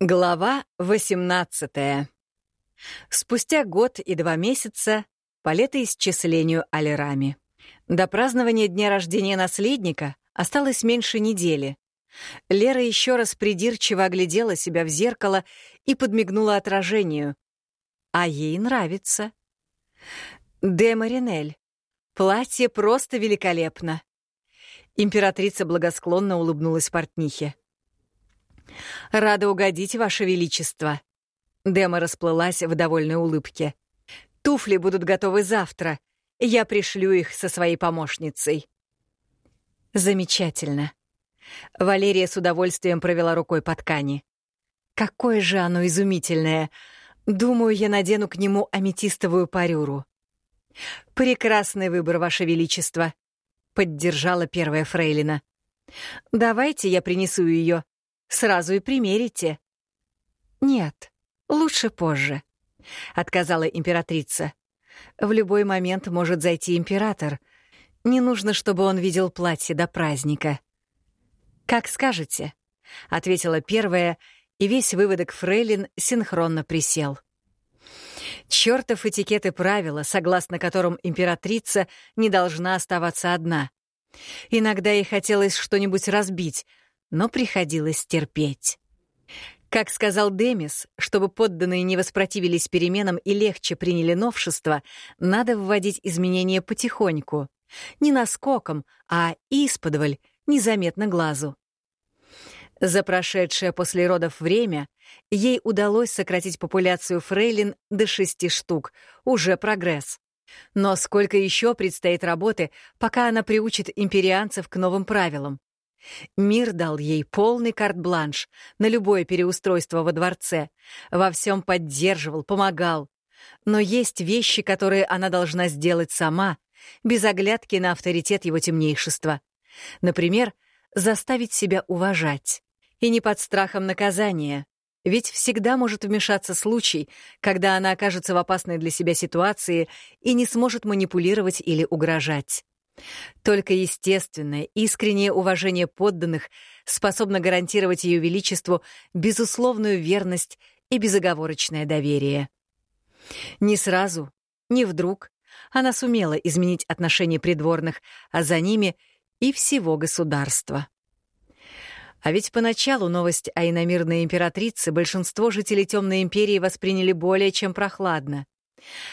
Глава 18 Спустя год и два месяца по летоисчислению Алирами. До празднования дня рождения наследника осталось меньше недели. Лера еще раз придирчиво оглядела себя в зеркало и подмигнула отражению. А ей нравится. Де Маринель. Платье просто великолепно. Императрица благосклонно улыбнулась портнихе. «Рада угодить, Ваше Величество!» Дема расплылась в довольной улыбке. «Туфли будут готовы завтра. Я пришлю их со своей помощницей». «Замечательно». Валерия с удовольствием провела рукой по ткани. «Какое же оно изумительное! Думаю, я надену к нему аметистовую парюру». «Прекрасный выбор, Ваше Величество», — поддержала первая фрейлина. «Давайте я принесу ее. Сразу и примерите». «Нет, лучше позже», — отказала императрица. «В любой момент может зайти император. Не нужно, чтобы он видел платье до праздника». «Как скажете», — ответила первая, и весь выводок фрейлин синхронно присел. Чёртов этикет и правила, согласно которым императрица не должна оставаться одна. Иногда ей хотелось что-нибудь разбить, но приходилось терпеть. Как сказал Демис, чтобы подданные не воспротивились переменам и легче приняли новшества, надо вводить изменения потихоньку. Не наскоком, а исподволь, незаметно глазу. За прошедшее после родов время ей удалось сократить популяцию фрейлин до шести штук, уже прогресс. Но сколько еще предстоит работы, пока она приучит империанцев к новым правилам? Мир дал ей полный карт-бланш на любое переустройство во дворце, во всем поддерживал, помогал. Но есть вещи, которые она должна сделать сама, без оглядки на авторитет его темнейшества. Например, заставить себя уважать. И не под страхом наказания. Ведь всегда может вмешаться случай, когда она окажется в опасной для себя ситуации и не сможет манипулировать или угрожать. Только естественное, искреннее уважение подданных способно гарантировать Ее Величеству безусловную верность и безоговорочное доверие. Не сразу, не вдруг она сумела изменить отношение придворных, а за ними и всего государства. А ведь поначалу новость о иномирной императрице большинство жителей Темной империи восприняли более чем прохладно.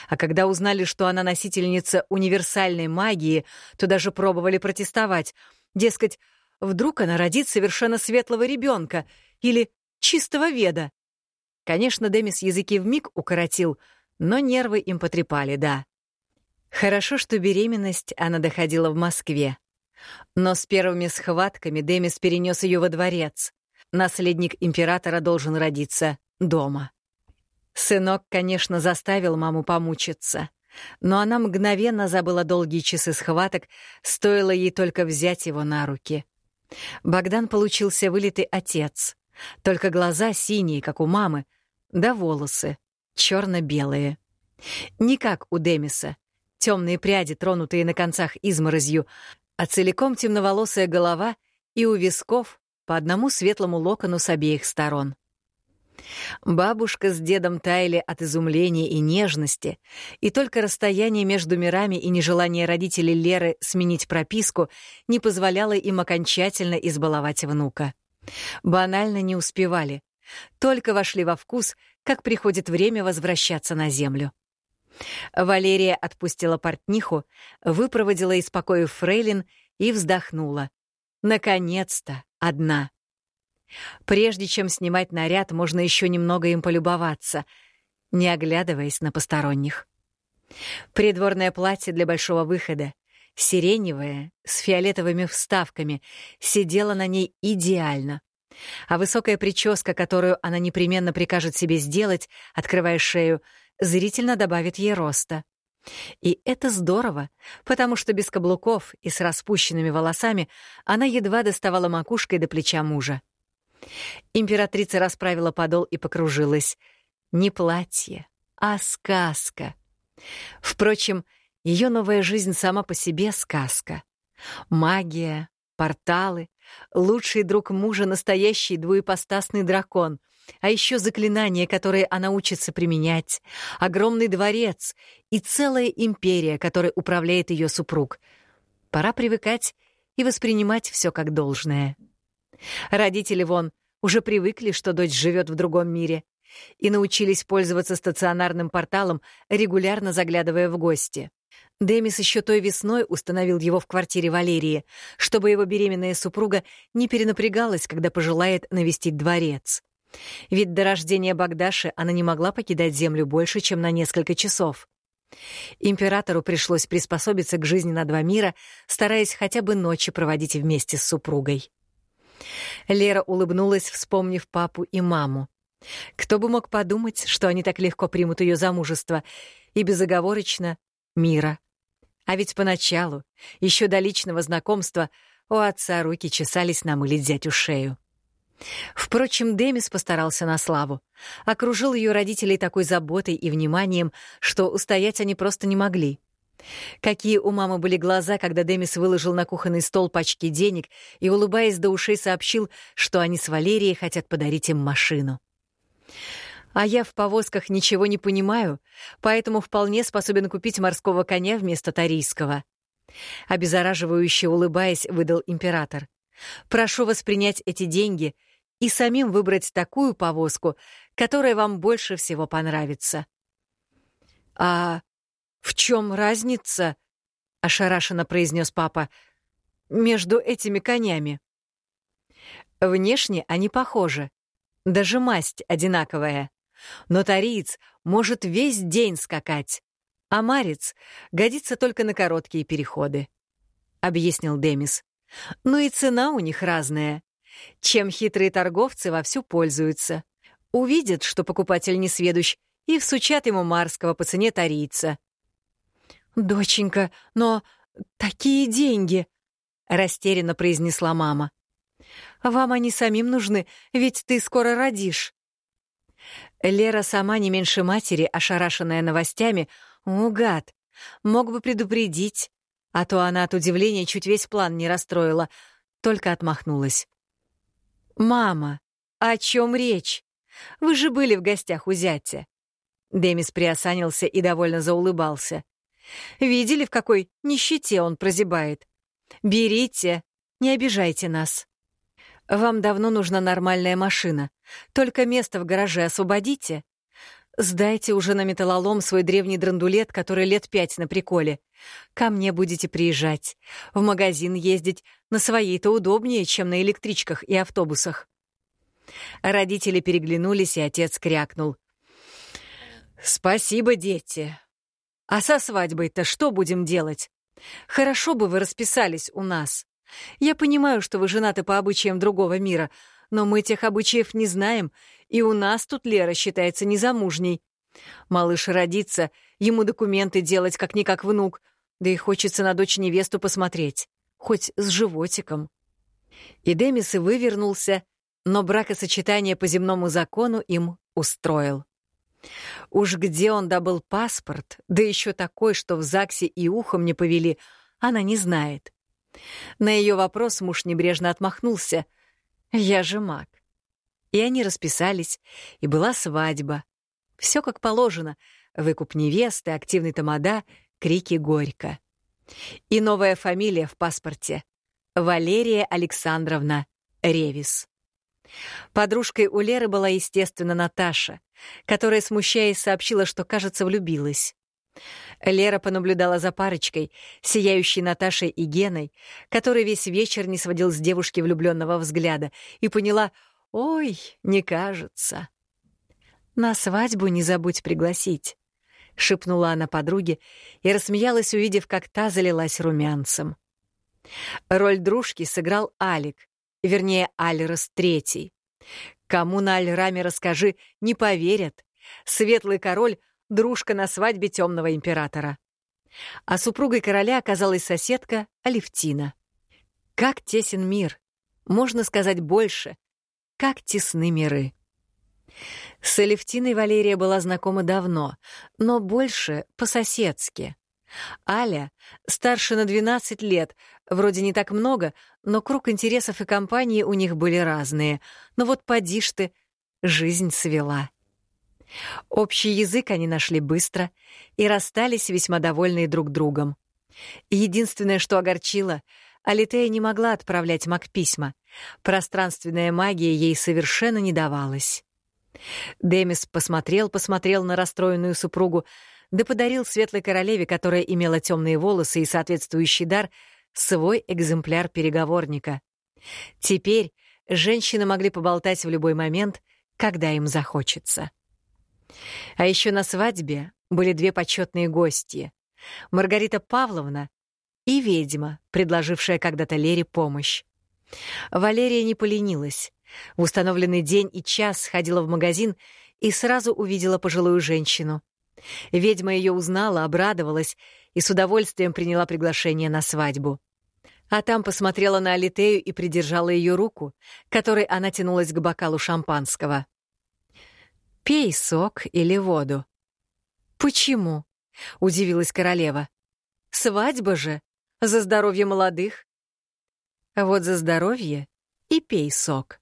А когда узнали, что она носительница универсальной магии, то даже пробовали протестовать. Дескать, вдруг она родит совершенно светлого ребенка или чистого веда. Конечно, Демис языки вмиг укоротил, но нервы им потрепали, да. Хорошо, что беременность она доходила в Москве. Но с первыми схватками Демис перенес ее во дворец. Наследник императора должен родиться дома. Сынок, конечно, заставил маму помучиться, но она мгновенно забыла долгие часы схваток, стоило ей только взять его на руки. Богдан получился вылитый отец, только глаза синие, как у мамы, да волосы черно-белые. Не как у Демиса, темные пряди, тронутые на концах изморозью, а целиком темноволосая голова и у висков по одному светлому локону с обеих сторон. Бабушка с дедом таяли от изумления и нежности, и только расстояние между мирами и нежелание родителей Леры сменить прописку не позволяло им окончательно избаловать внука. Банально не успевали. Только вошли во вкус, как приходит время возвращаться на землю. Валерия отпустила портниху, выпроводила из покоя фрейлин и вздохнула. Наконец-то одна. Прежде чем снимать наряд, можно еще немного им полюбоваться, не оглядываясь на посторонних. Придворное платье для большого выхода, сиреневое, с фиолетовыми вставками, сидело на ней идеально. А высокая прическа, которую она непременно прикажет себе сделать, открывая шею, зрительно добавит ей роста. И это здорово, потому что без каблуков и с распущенными волосами она едва доставала макушкой до плеча мужа. Императрица расправила подол и покружилась. Не платье, а сказка. Впрочем, ее новая жизнь сама по себе сказка. Магия, порталы, лучший друг мужа — настоящий двуепостасный дракон, а еще заклинания, которые она учится применять, огромный дворец и целая империя, которой управляет ее супруг. Пора привыкать и воспринимать все как должное. Родители вон уже привыкли, что дочь живет в другом мире, и научились пользоваться стационарным порталом, регулярно заглядывая в гости. Демис еще той весной установил его в квартире Валерии, чтобы его беременная супруга не перенапрягалась, когда пожелает навестить дворец. Ведь до рождения Багдаши она не могла покидать землю больше, чем на несколько часов. Императору пришлось приспособиться к жизни на два мира, стараясь хотя бы ночи проводить вместе с супругой. Лера улыбнулась, вспомнив папу и маму. Кто бы мог подумать, что они так легко примут ее замужество и безоговорочно мира. А ведь поначалу, еще до личного знакомства, у отца руки чесались намылить зятю шею. Впрочем, Демис постарался на славу. Окружил ее родителей такой заботой и вниманием, что устоять они просто не могли. Какие у мамы были глаза, когда Демис выложил на кухонный стол пачки денег и, улыбаясь до ушей, сообщил, что они с Валерией хотят подарить им машину. А я в повозках ничего не понимаю, поэтому вполне способен купить морского коня вместо тарийского. Обеззараживающе улыбаясь, выдал император. Прошу воспринять эти деньги и самим выбрать такую повозку, которая вам больше всего понравится. А в чем разница? ошарашенно произнес папа. Между этими конями. Внешне они похожи. Даже масть одинаковая. Но тариец может весь день скакать, а марец годится только на короткие переходы, — объяснил Демис. Ну и цена у них разная. Чем хитрые торговцы вовсю пользуются. Увидят, что покупатель не сведущ, и всучат ему марского по цене тарийца. «Доченька, но такие деньги!» — растерянно произнесла мама. «Вам они самим нужны, ведь ты скоро родишь». Лера сама не меньше матери, ошарашенная новостями, угад, мог бы предупредить, а то она от удивления чуть весь план не расстроила, только отмахнулась. «Мама, о чем речь? Вы же были в гостях у зятя». Демис приосанился и довольно заулыбался. «Видели, в какой нищете он прозябает? Берите, не обижайте нас». Вам давно нужна нормальная машина. Только место в гараже освободите. Сдайте уже на металлолом свой древний драндулет, который лет пять на приколе. Ко мне будете приезжать. В магазин ездить на своей-то удобнее, чем на электричках и автобусах. Родители переглянулись, и отец крякнул. «Спасибо, дети. А со свадьбой-то что будем делать? Хорошо бы вы расписались у нас. Я понимаю, что вы женаты по обычаям другого мира, но мы тех обычаев не знаем, и у нас тут Лера считается незамужней. Малыш родится, ему документы делать как-никак внук, да и хочется на дочь невесту посмотреть, хоть с животиком. И Демис и вывернулся, но бракосочетание по земному закону им устроил. Уж где он добыл паспорт, да еще такой, что в ЗАГСе и ухом не повели, она не знает. На ее вопрос муж небрежно отмахнулся. «Я же маг». И они расписались, и была свадьба. Все как положено. Выкуп невесты, активный тамада, крики горько. И новая фамилия в паспорте. Валерия Александровна Ревис. Подружкой у Леры была, естественно, Наташа, которая, смущаясь, сообщила, что, кажется, влюбилась. Лера понаблюдала за парочкой, сияющей Наташей и Геной, который весь вечер не сводил с девушки влюбленного взгляда, и поняла «Ой, не кажется». «На свадьбу не забудь пригласить», — шепнула она подруге и рассмеялась, увидев, как та залилась румянцем. Роль дружки сыграл Алик, вернее, Альрос Третий. Кому на Альраме расскажи, не поверят. Светлый король — дружка на свадьбе темного императора. А супругой короля оказалась соседка Алевтина. Как тесен мир, можно сказать больше, как тесны миры. С Алевтиной Валерия была знакома давно, но больше по-соседски. Аля старше на 12 лет, вроде не так много, но круг интересов и компании у них были разные. Но вот поди ж ты, жизнь свела. Общий язык они нашли быстро и расстались весьма довольные друг другом. Единственное, что огорчило, Алитея не могла отправлять Мак письма. Пространственная магия ей совершенно не давалась. Демис посмотрел-посмотрел на расстроенную супругу, да подарил светлой королеве, которая имела темные волосы и соответствующий дар, свой экземпляр переговорника. Теперь женщины могли поболтать в любой момент, когда им захочется. А еще на свадьбе были две почетные гости — Маргарита Павловна и ведьма, предложившая когда-то Лере помощь. Валерия не поленилась. В установленный день и час сходила в магазин и сразу увидела пожилую женщину. Ведьма ее узнала, обрадовалась и с удовольствием приняла приглашение на свадьбу. А там посмотрела на Алитею и придержала ее руку, которой она тянулась к бокалу шампанского. «Пей сок или воду». «Почему?» — удивилась королева. «Свадьба же! За здоровье молодых!» «Вот за здоровье и пей сок».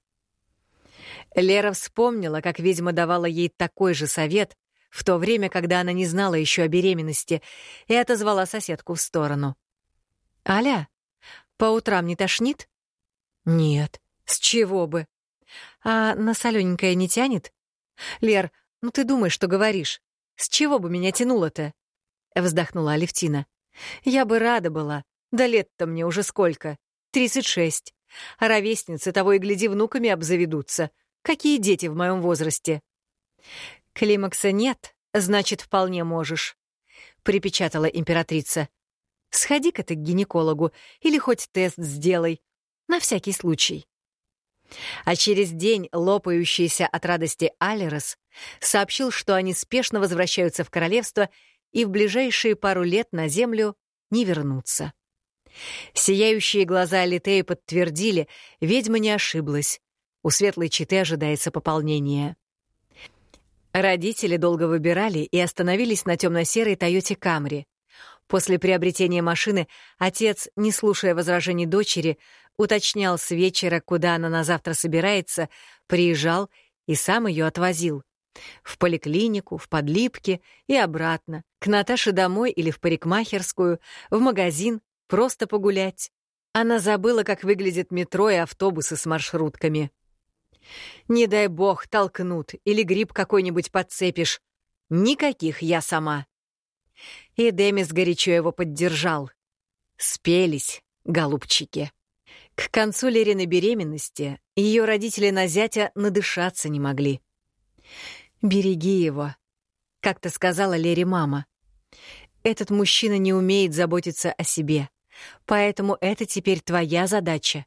Лера вспомнила, как ведьма давала ей такой же совет в то время, когда она не знала еще о беременности, и отозвала соседку в сторону. «Аля, по утрам не тошнит?» «Нет, с чего бы?» «А на солененькое не тянет?» «Лер, ну ты думаешь, что говоришь? С чего бы меня тянуло-то?» Вздохнула Алевтина. «Я бы рада была. Да лет-то мне уже сколько? Тридцать шесть. А ровесницы того и гляди внуками обзаведутся. Какие дети в моем возрасте? Климакса нет, значит, вполне можешь, припечатала императрица. Сходи-ка ты к гинекологу или хоть тест сделай, на всякий случай. А через день лопающийся от радости Алерос сообщил, что они спешно возвращаются в королевство и в ближайшие пару лет на землю не вернутся. Сияющие глаза Алитеи подтвердили, ведьма не ошиблась. У светлой читы ожидается пополнение. Родители долго выбирали и остановились на темно-серой Тойоте Камри. После приобретения машины отец, не слушая возражений дочери, уточнял с вечера, куда она на завтра собирается, приезжал и сам ее отвозил. В поликлинику, в подлипки и обратно, к Наташе домой или в парикмахерскую, в магазин, просто погулять. Она забыла, как выглядит метро и автобусы с маршрутками. Не дай бог толкнут или гриб какой-нибудь подцепишь. Никаких я сама. И Демис горячо его поддержал. Спелись, голубчики. К концу Лериной беременности ее родители на зятя надышаться не могли. «Береги его», — как-то сказала Лере мама. «Этот мужчина не умеет заботиться о себе, поэтому это теперь твоя задача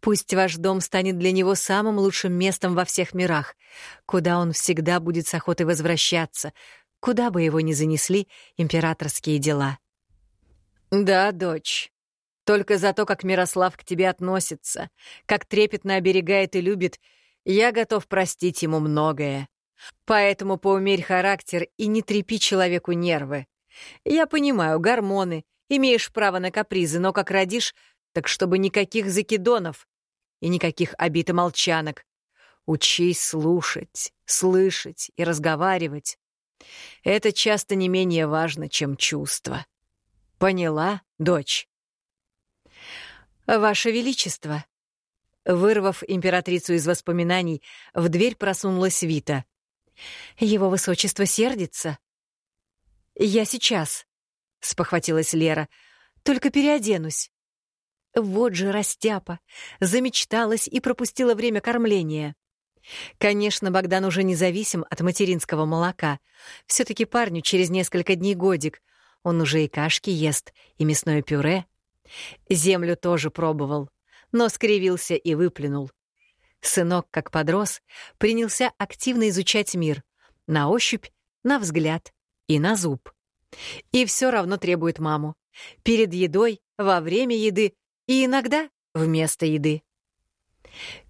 Пусть ваш дом станет для него самым лучшим местом во всех мирах, куда он всегда будет с охотой возвращаться, куда бы его ни занесли императорские дела. Да, дочь. Только за то, как Мирослав к тебе относится, как трепетно оберегает и любит, я готов простить ему многое. Поэтому поумерь характер и не трепи человеку нервы. Я понимаю, гормоны, имеешь право на капризы, но как родишь, так чтобы никаких закидонов и никаких обид и молчанок. Учись слушать, слышать и разговаривать. Это часто не менее важно, чем чувство. Поняла, дочь? Ваше Величество. Вырвав императрицу из воспоминаний, в дверь просунулась Вита. Его Высочество сердится. «Я сейчас», — спохватилась Лера. «Только переоденусь». Вот же растяпа! Замечталась и пропустила время кормления. Конечно, Богдан уже независим от материнского молока. все таки парню через несколько дней годик. Он уже и кашки ест, и мясное пюре. Землю тоже пробовал, но скривился и выплюнул. Сынок, как подрос, принялся активно изучать мир. На ощупь, на взгляд и на зуб. И все равно требует маму. Перед едой, во время еды и иногда вместо еды.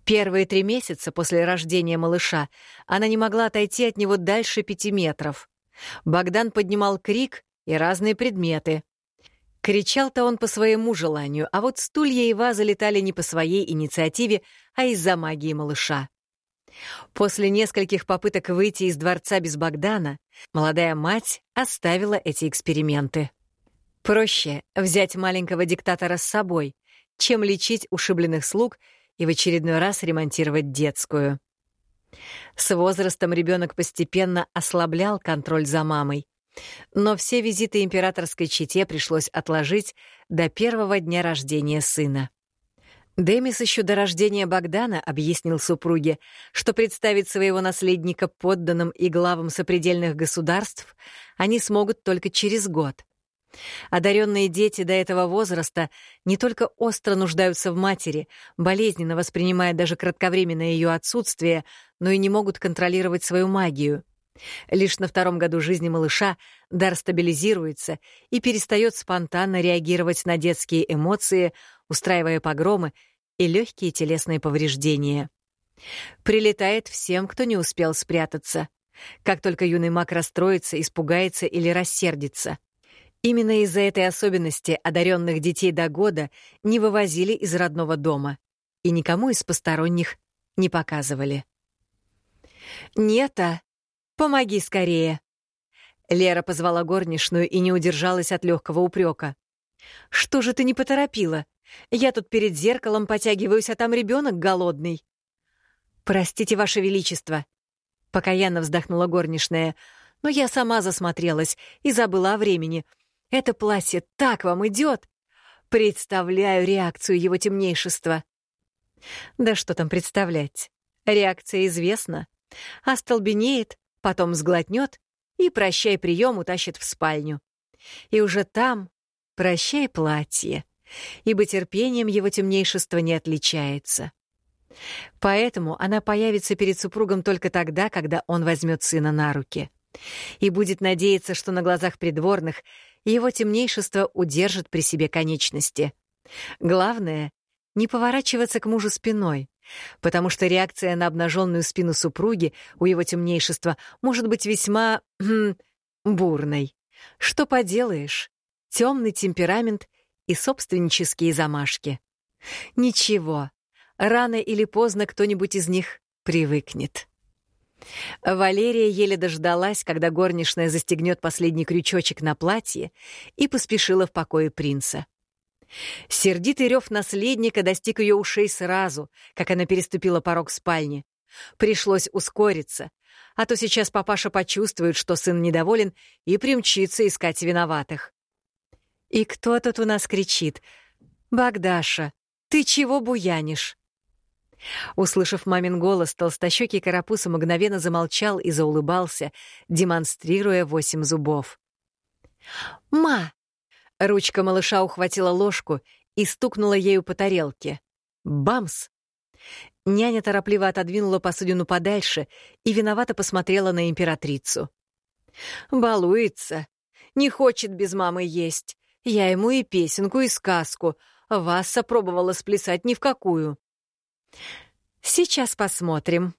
Первые три месяца после рождения малыша она не могла отойти от него дальше пяти метров. Богдан поднимал крик и разные предметы. Кричал-то он по своему желанию, а вот стулья и вазы летали не по своей инициативе, а из-за магии малыша. После нескольких попыток выйти из дворца без Богдана, молодая мать оставила эти эксперименты. Проще взять маленького диктатора с собой, чем лечить ушибленных слуг и в очередной раз ремонтировать детскую. С возрастом ребенок постепенно ослаблял контроль за мамой. Но все визиты императорской чете пришлось отложить до первого дня рождения сына. Демис еще до рождения Богдана объяснил супруге, что представить своего наследника подданным и главам сопредельных государств они смогут только через год. Одаренные дети до этого возраста не только остро нуждаются в матери, болезненно воспринимая даже кратковременное ее отсутствие, но и не могут контролировать свою магию. Лишь на втором году жизни малыша дар стабилизируется и перестает спонтанно реагировать на детские эмоции, устраивая погромы и легкие телесные повреждения. Прилетает всем, кто не успел спрятаться. Как только юный маг расстроится, испугается или рассердится. Именно из-за этой особенности одаренных детей до года не вывозили из родного дома и никому из посторонних не показывали. «Нета, помоги скорее!» Лера позвала горничную и не удержалась от легкого упрека. «Что же ты не поторопила? Я тут перед зеркалом потягиваюсь, а там ребенок голодный». «Простите, Ваше Величество», — покаянно вздохнула горничная, «но я сама засмотрелась и забыла о времени. Это платье так вам идет! Представляю реакцию его темнейшества». Да что там представлять? Реакция известна. Остолбенеет, потом сглотнет и прощай прием утащит в спальню. И уже там прощай платье, ибо терпением его темнейшества не отличается. Поэтому она появится перед супругом только тогда, когда он возьмет сына на руки. И будет надеяться, что на глазах придворных его темнейшество удержит при себе конечности. Главное — не поворачиваться к мужу спиной, потому что реакция на обнаженную спину супруги у его темнейшества может быть весьма... Хм, бурной. Что поделаешь? Темный темперамент и собственнические замашки. Ничего, рано или поздно кто-нибудь из них привыкнет. Валерия еле дождалась, когда горничная застегнет последний крючочек на платье, и поспешила в покое принца. Сердитый рев наследника достиг ее ушей сразу, как она переступила порог спальни. Пришлось ускориться, а то сейчас папаша почувствует, что сын недоволен, и примчится искать виноватых. И кто тут у нас кричит? «Богдаша, ты чего буянишь?» Услышав мамин голос, толстощекий карапуз мгновенно замолчал и заулыбался, демонстрируя восемь зубов. «Ма!» Ручка малыша ухватила ложку и стукнула ею по тарелке. Бамс! Няня торопливо отодвинула посудину подальше и виновато посмотрела на императрицу. «Балуется. Не хочет без мамы есть. Я ему и песенку, и сказку. Вас опробовала сплясать ни в какую». «Сейчас посмотрим».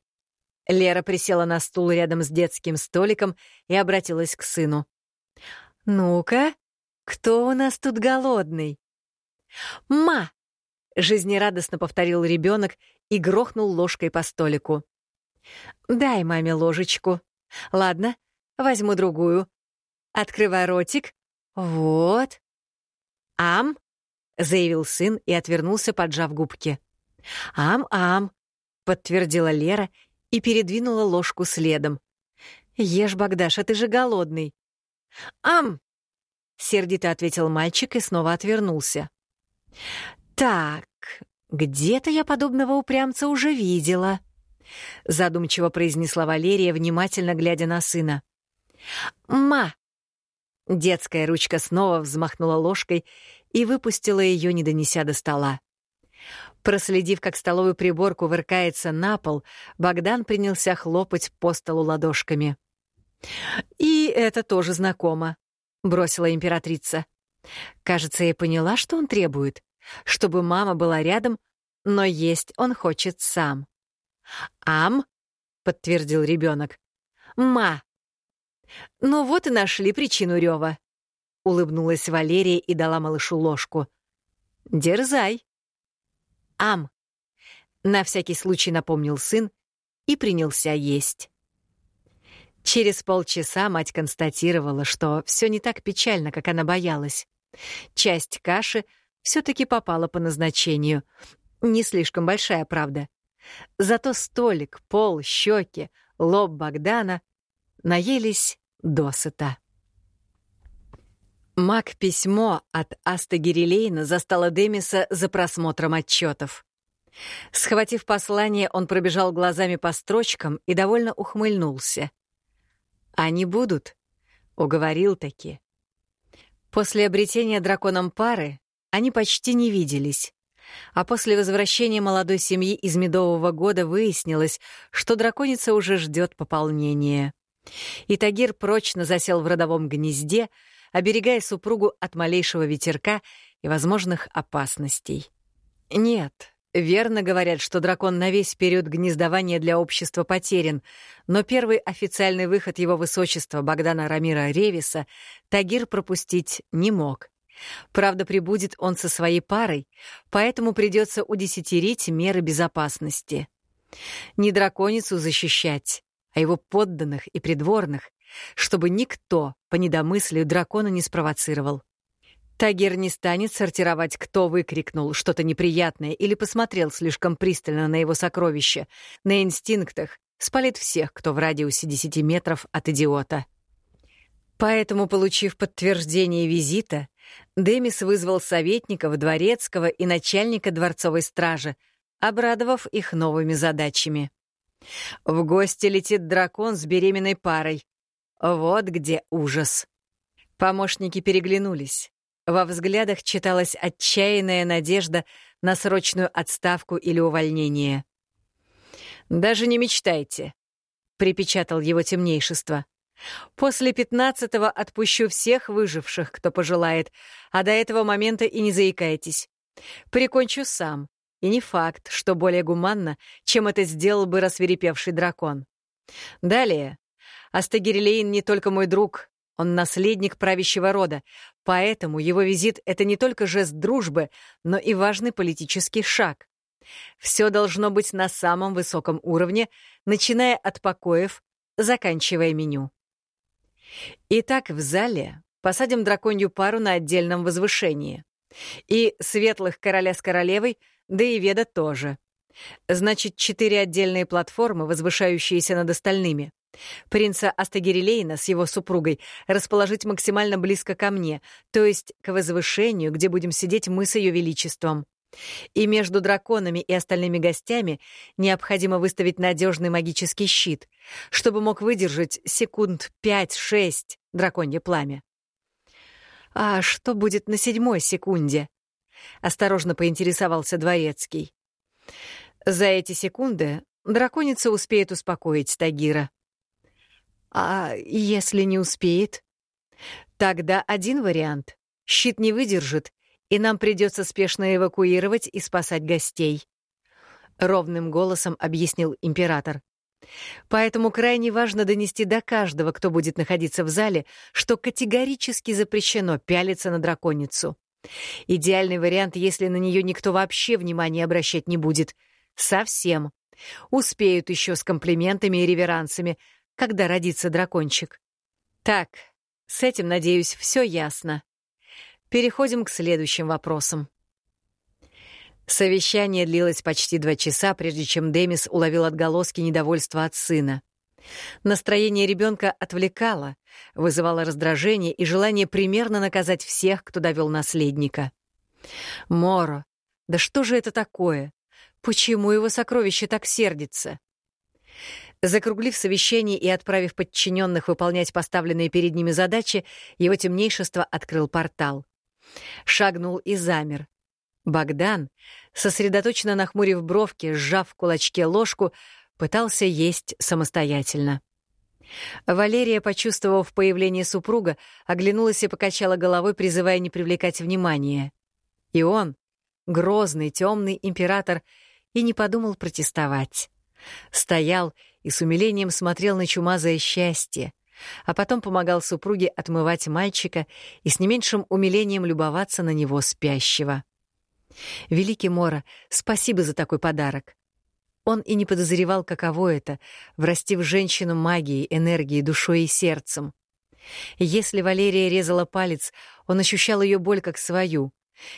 Лера присела на стул рядом с детским столиком и обратилась к сыну. «Ну-ка, кто у нас тут голодный?» «Ма!» — жизнерадостно повторил ребенок и грохнул ложкой по столику. «Дай маме ложечку. Ладно, возьму другую. Открывай ротик. Вот. Ам!» — заявил сын и отвернулся, поджав губки. «Ам-ам», — подтвердила Лера и передвинула ложку следом. «Ешь, Богдаша, ты же голодный». «Ам!» — сердито ответил мальчик и снова отвернулся. «Так, где-то я подобного упрямца уже видела», — задумчиво произнесла Валерия, внимательно глядя на сына. «Ма!» Детская ручка снова взмахнула ложкой и выпустила ее, не донеся до стола. Проследив, как столовый прибор кувыркается на пол, Богдан принялся хлопать по столу ладошками. «И это тоже знакомо», — бросила императрица. Кажется, я поняла, что он требует. Чтобы мама была рядом, но есть он хочет сам. «Ам», — подтвердил ребенок. «Ма». «Ну вот и нашли причину рева», — улыбнулась Валерия и дала малышу ложку. «Дерзай». «Ам», — на всякий случай напомнил сын и принялся есть. Через полчаса мать констатировала, что все не так печально, как она боялась. Часть каши все-таки попала по назначению. Не слишком большая, правда. Зато столик, пол, щеки, лоб Богдана наелись досыта. Мак письмо от Аста Гирилейна застало Демиса за просмотром отчетов. Схватив послание, он пробежал глазами по строчкам и довольно ухмыльнулся. «Они будут», — уговорил таки. После обретения драконом пары они почти не виделись. А после возвращения молодой семьи из Медового года выяснилось, что драконица уже ждет пополнения. И Тагир прочно засел в родовом гнезде, оберегая супругу от малейшего ветерка и возможных опасностей. Нет, Верно говорят, что дракон на весь период гнездования для общества потерян, но первый официальный выход его высочества Богдана Рамира Ревиса Тагир пропустить не мог. Правда, прибудет он со своей парой, поэтому придется удесятерить меры безопасности. Не драконицу защищать, а его подданных и придворных, чтобы никто по недомыслию дракона не спровоцировал. Тагер не станет сортировать, кто выкрикнул что-то неприятное или посмотрел слишком пристально на его сокровище. На инстинктах спалит всех, кто в радиусе 10 метров от идиота. Поэтому, получив подтверждение визита, Демис вызвал советников, дворецкого и начальника дворцовой стражи, обрадовав их новыми задачами. В гости летит дракон с беременной парой. Вот где ужас. Помощники переглянулись. Во взглядах читалась отчаянная надежда на срочную отставку или увольнение. «Даже не мечтайте», — припечатал его темнейшество. «После пятнадцатого отпущу всех выживших, кто пожелает, а до этого момента и не заикайтесь. Прикончу сам, и не факт, что более гуманно, чем это сделал бы рассверепевший дракон. Далее. Астагирлейн не только мой друг, он наследник правящего рода, поэтому его визит — это не только жест дружбы, но и важный политический шаг. Все должно быть на самом высоком уровне, начиная от покоев, заканчивая меню. Итак, в зале посадим драконью пару на отдельном возвышении. И светлых короля с королевой, да и Веда тоже. Значит, четыре отдельные платформы, возвышающиеся над остальными. Принца Астагирилейна с его супругой расположить максимально близко ко мне, то есть к возвышению, где будем сидеть мы с ее величеством. И между драконами и остальными гостями необходимо выставить надежный магический щит, чтобы мог выдержать секунд пять-шесть драконье пламя. «А что будет на седьмой секунде?» — осторожно поинтересовался Дворецкий. За эти секунды драконица успеет успокоить Тагира. А если не успеет? Тогда один вариант. Щит не выдержит, и нам придется спешно эвакуировать и спасать гостей. Ровным голосом объяснил император. Поэтому крайне важно донести до каждого, кто будет находиться в зале, что категорически запрещено пялиться на драконицу. Идеальный вариант, если на нее никто вообще внимания обращать не будет. Совсем. Успеют еще с комплиментами и реверансами, когда родится дракончик. Так, с этим, надеюсь, все ясно. Переходим к следующим вопросам. Совещание длилось почти два часа, прежде чем Демис уловил отголоски недовольства от сына. Настроение ребенка отвлекало, вызывало раздражение и желание примерно наказать всех, кто довел наследника. Моро, да что же это такое? Почему его сокровище так сердится? Закруглив совещание и отправив подчиненных выполнять поставленные перед ними задачи, его темнейшество открыл портал. Шагнул и замер. Богдан, сосредоточенно нахмурив бровки, сжав в кулачке ложку, пытался есть самостоятельно. Валерия, почувствовав появление супруга, оглянулась и покачала головой, призывая не привлекать внимания. И он, грозный, темный император, и не подумал протестовать. Стоял и с умилением смотрел на чумазое счастье, а потом помогал супруге отмывать мальчика и с не меньшим умилением любоваться на него спящего. «Великий Мора, спасибо за такой подарок». Он и не подозревал, каково это — врасти в женщину магией, энергией, душой и сердцем. Если Валерия резала палец, он ощущал ее боль как свою.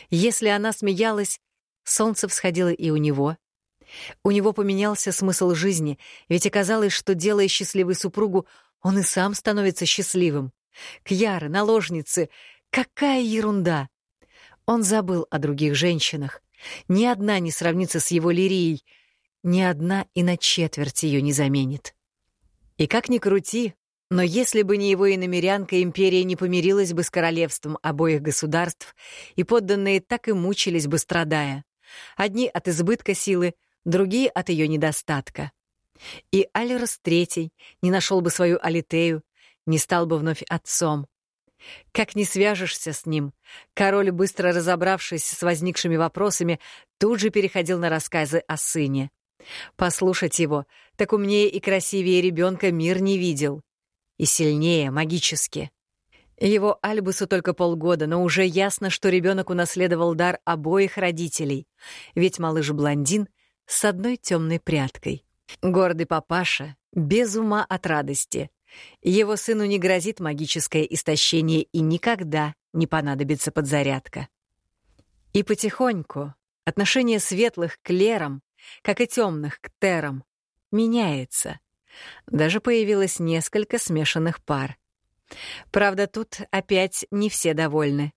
Если она смеялась, солнце всходило и у него. У него поменялся смысл жизни, ведь оказалось, что, делая счастливой супругу, он и сам становится счастливым. Кьяра, наложницы, какая ерунда! Он забыл о других женщинах. Ни одна не сравнится с его лирией, ни одна и на четверть ее не заменит. И как ни крути, но если бы не его иномерянка, империя не помирилась бы с королевством обоих государств, и подданные так и мучились бы, страдая. Одни от избытка силы, другие от ее недостатка. И Алерос Третий не нашел бы свою Алитею, не стал бы вновь отцом. Как не свяжешься с ним, король, быстро разобравшись с возникшими вопросами, тут же переходил на рассказы о сыне. Послушать его, так умнее и красивее ребенка мир не видел. И сильнее, магически. Его Альбусу только полгода, но уже ясно, что ребенок унаследовал дар обоих родителей, ведь малыш-блондин с одной темной прядкой. Гордый папаша, без ума от радости. Его сыну не грозит магическое истощение и никогда не понадобится подзарядка. И потихоньку отношение светлых к лерам, как и темных к терам, меняется. Даже появилось несколько смешанных пар. Правда, тут опять не все довольны.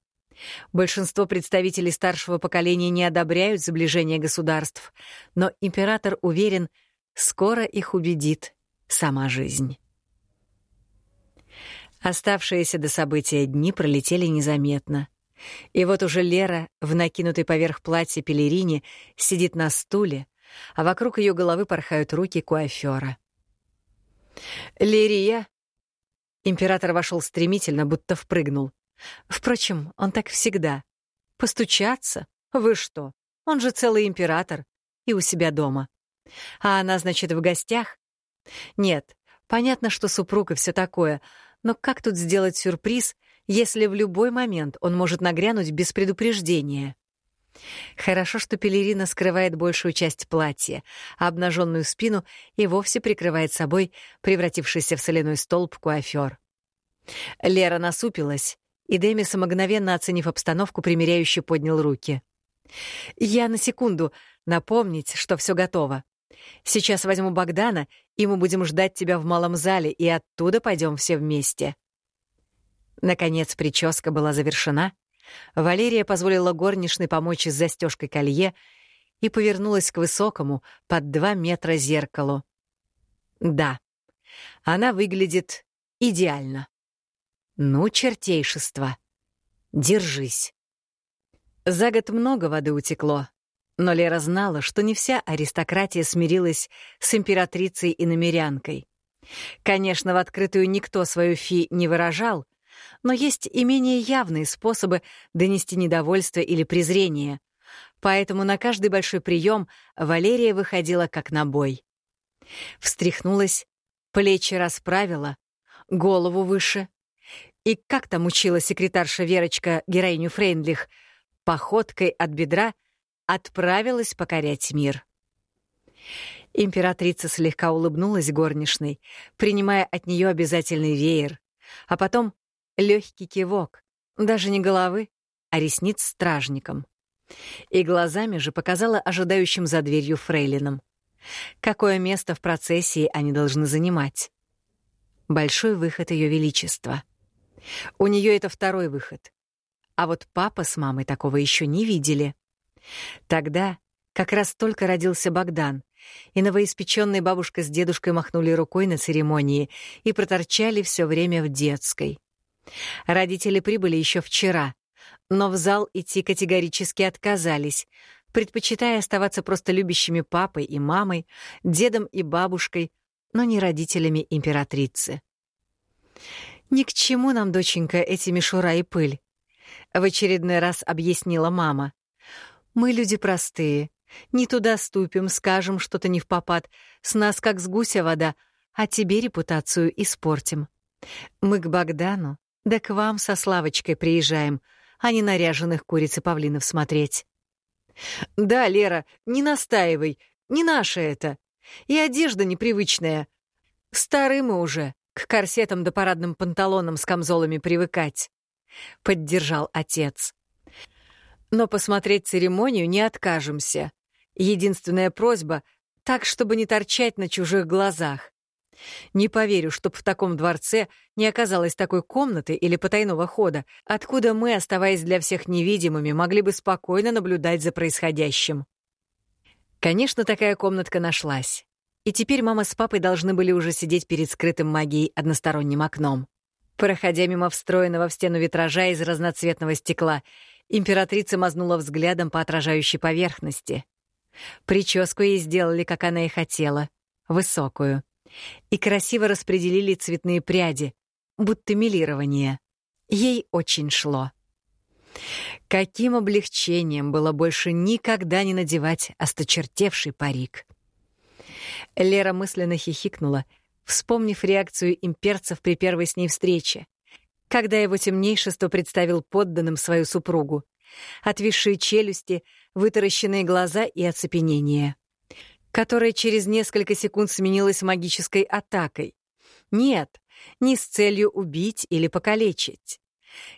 Большинство представителей старшего поколения не одобряют сближение государств, но император уверен, скоро их убедит сама жизнь. Оставшиеся до события дни пролетели незаметно. И вот уже Лера в накинутой поверх платья пелерине сидит на стуле, а вокруг ее головы порхают руки куафера. «Лирия!» Император вошел стремительно, будто впрыгнул. Впрочем, он так всегда. Постучаться? Вы что? Он же целый император. И у себя дома. А она, значит, в гостях? Нет, понятно, что супруг и все такое, но как тут сделать сюрприз, если в любой момент он может нагрянуть без предупреждения? Хорошо, что пелерина скрывает большую часть платья, а обнаженную спину и вовсе прикрывает собой превратившийся в соляной столб куафер. Лера насупилась, и Демис, мгновенно оценив обстановку, примиряюще поднял руки. «Я на секунду напомнить, что все готово. Сейчас возьму Богдана, и мы будем ждать тебя в малом зале, и оттуда пойдем все вместе». Наконец прическа была завершена, Валерия позволила горничной помочь с застежкой колье и повернулась к высокому, под два метра зеркалу. Да, она выглядит идеально. Ну, чертейшество. Держись. За год много воды утекло, но Лера знала, что не вся аристократия смирилась с императрицей и намерянкой. Конечно, в открытую никто свою фи не выражал, но есть и менее явные способы донести недовольство или презрение. Поэтому на каждый большой прием Валерия выходила как на бой. Встряхнулась, плечи расправила, голову выше. И как там учила секретарша Верочка героиню Фрейндлих, походкой от бедра отправилась покорять мир. Императрица слегка улыбнулась горничной, принимая от нее обязательный веер, а потом Легкий кивок, даже не головы, а ресниц стражником. И глазами же показала ожидающим за дверью фрейлинам. Какое место в процессии они должны занимать? Большой выход Ее Величества. У нее это второй выход. А вот папа с мамой такого еще не видели. Тогда как раз только родился Богдан, и новоиспеченная бабушка с дедушкой махнули рукой на церемонии и проторчали все время в детской. Родители прибыли еще вчера, но в зал идти категорически отказались, предпочитая оставаться просто любящими папой и мамой, дедом и бабушкой, но не родителями императрицы. «Ни к чему нам, доченька, эти мишура и пыль», — в очередной раз объяснила мама. «Мы люди простые. Не туда ступим, скажем что-то не в попад. С нас как с гуся вода, а тебе репутацию испортим. Мы к Богдану да к вам со Славочкой приезжаем, а не наряженных куриц и павлинов смотреть. Да, Лера, не настаивай. не наше это. И одежда непривычная. Стары мы уже, к корсетам да парадным панталонам с камзолами привыкать», — поддержал отец. «Но посмотреть церемонию не откажемся. Единственная просьба — так, чтобы не торчать на чужих глазах. Не поверю, чтоб в таком дворце не оказалось такой комнаты или потайного хода, откуда мы, оставаясь для всех невидимыми, могли бы спокойно наблюдать за происходящим. Конечно, такая комнатка нашлась. И теперь мама с папой должны были уже сидеть перед скрытым магией односторонним окном. Проходя мимо встроенного в стену витража из разноцветного стекла, императрица мазнула взглядом по отражающей поверхности. Прическу ей сделали, как она и хотела, высокую и красиво распределили цветные пряди, будто милирование. Ей очень шло. Каким облегчением было больше никогда не надевать осточертевший парик. Лера мысленно хихикнула, вспомнив реакцию имперцев при первой с ней встрече, когда его темнейшество представил подданным свою супругу. Отвисшие челюсти, вытаращенные глаза и оцепенение которая через несколько секунд сменилась магической атакой. Нет, не с целью убить или покалечить.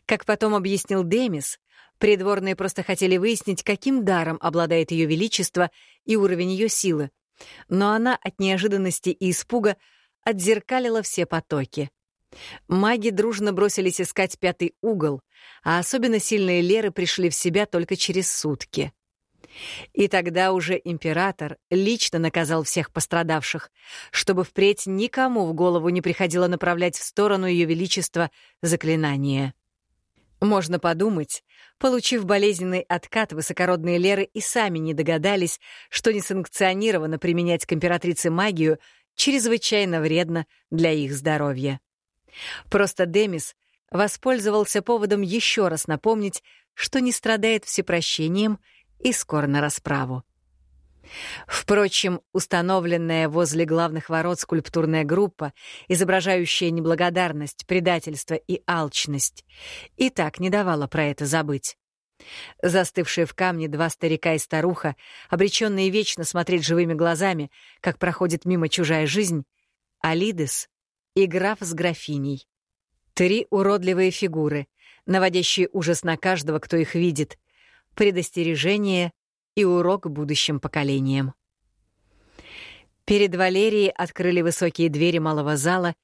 Как потом объяснил Демис, придворные просто хотели выяснить, каким даром обладает Ее Величество и уровень ее силы. Но она от неожиданности и испуга отзеркалила все потоки. Маги дружно бросились искать пятый угол, а особенно сильные Леры пришли в себя только через сутки. И тогда уже император лично наказал всех пострадавших, чтобы впредь никому в голову не приходило направлять в сторону Ее Величества заклинание. Можно подумать, получив болезненный откат, высокородные Леры и сами не догадались, что несанкционированно применять к императрице магию чрезвычайно вредно для их здоровья. Просто Демис воспользовался поводом еще раз напомнить, что не страдает всепрощением и скоро на расправу. Впрочем, установленная возле главных ворот скульптурная группа, изображающая неблагодарность, предательство и алчность, и так не давала про это забыть. Застывшие в камне два старика и старуха, обреченные вечно смотреть живыми глазами, как проходит мимо чужая жизнь, Алидес и граф с графиней. Три уродливые фигуры, наводящие ужас на каждого, кто их видит — предостережение и урок будущим поколениям. Перед Валерией открыли высокие двери малого зала,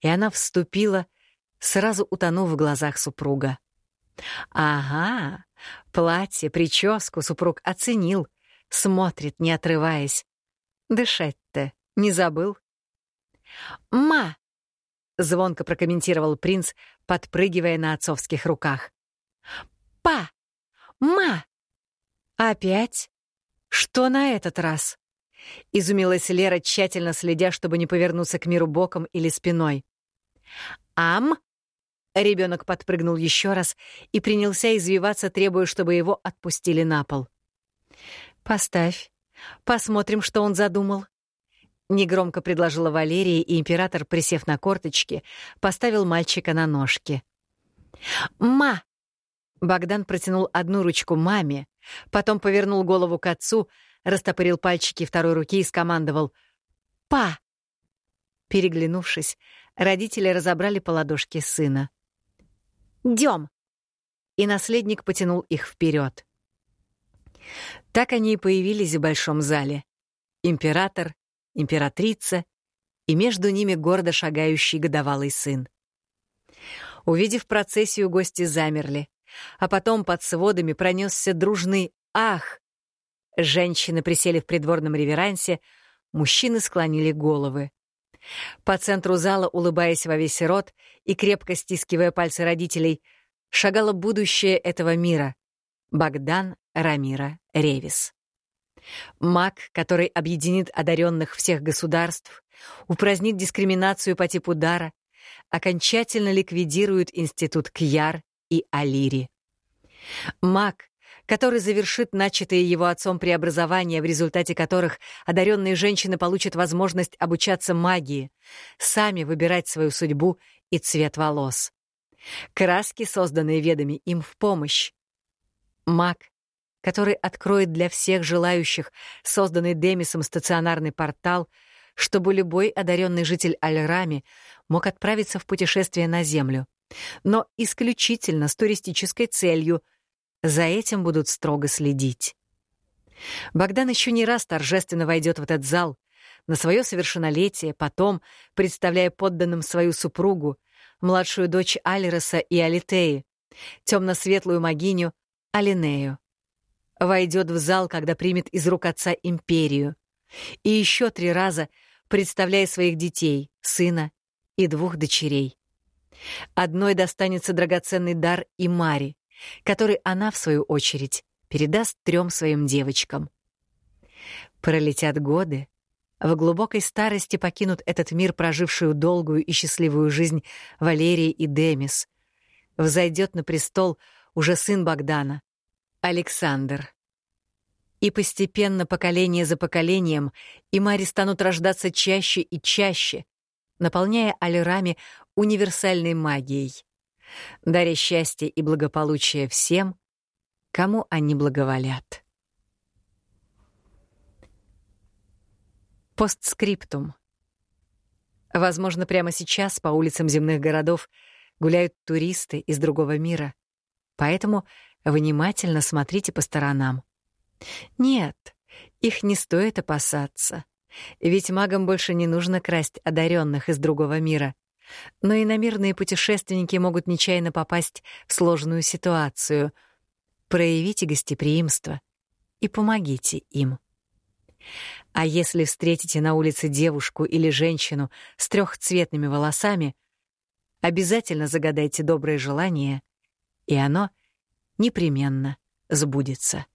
и она вступила, сразу утонув в глазах супруга. Ага, платье, прическу супруг оценил, смотрит, не отрываясь. Дышать-то не забыл. «Ма!» — звонко прокомментировал принц, подпрыгивая на отцовских руках. «Па!» «Ма!» «Опять? Что на этот раз?» — изумилась Лера, тщательно следя, чтобы не повернуться к миру боком или спиной. «Ам?» Ребенок подпрыгнул еще раз и принялся извиваться, требуя, чтобы его отпустили на пол. «Поставь. Посмотрим, что он задумал». Негромко предложила Валерия, и император, присев на корточки, поставил мальчика на ножки. «Ма!» Богдан протянул одну ручку маме, потом повернул голову к отцу, растопырил пальчики второй руки и скомандовал «Па!». Переглянувшись, родители разобрали по ладошке сына. «Дём!» И наследник потянул их вперед. Так они и появились в большом зале. Император, императрица и между ними гордо шагающий годовалый сын. Увидев процессию, гости замерли а потом под сводами пронесся дружный «Ах!». Женщины присели в придворном реверансе, мужчины склонили головы. По центру зала, улыбаясь во весь рот и крепко стискивая пальцы родителей, шагало будущее этого мира — Богдан Рамира Ревис. Маг, который объединит одаренных всех государств, упразднит дискриминацию по типу дара, окончательно ликвидирует институт Кьяр и Алири. Маг, который завершит начатые его отцом преобразования, в результате которых одаренные женщины получат возможность обучаться магии, сами выбирать свою судьбу и цвет волос. Краски, созданные ведами, им в помощь. Маг, который откроет для всех желающих созданный Демисом стационарный портал, чтобы любой одаренный житель Аль-Рами мог отправиться в путешествие на Землю, но исключительно с туристической целью. За этим будут строго следить. Богдан еще не раз торжественно войдет в этот зал, на свое совершеннолетие, потом, представляя подданным свою супругу, младшую дочь Алироса и Алитеи, темно-светлую могиню Алинею. Войдет в зал, когда примет из рук отца империю. И еще три раза представляя своих детей, сына и двух дочерей. Одной достанется драгоценный дар и Мари, который она, в свою очередь, передаст трем своим девочкам. Пролетят годы, в глубокой старости покинут этот мир, прожившую долгую и счастливую жизнь Валерий и Демис. Взойдет на престол уже сын Богдана, Александр. И постепенно, поколение за поколением, и Мари станут рождаться чаще и чаще, наполняя Алирами универсальной магией, даря счастье и благополучие всем, кому они благоволят. Постскриптум. Возможно, прямо сейчас по улицам земных городов гуляют туристы из другого мира. Поэтому внимательно смотрите по сторонам. Нет, их не стоит опасаться. Ведь магам больше не нужно красть одаренных из другого мира. Но иномирные путешественники могут нечаянно попасть в сложную ситуацию. Проявите гостеприимство и помогите им. А если встретите на улице девушку или женщину с трехцветными волосами, обязательно загадайте доброе желание, и оно непременно сбудется.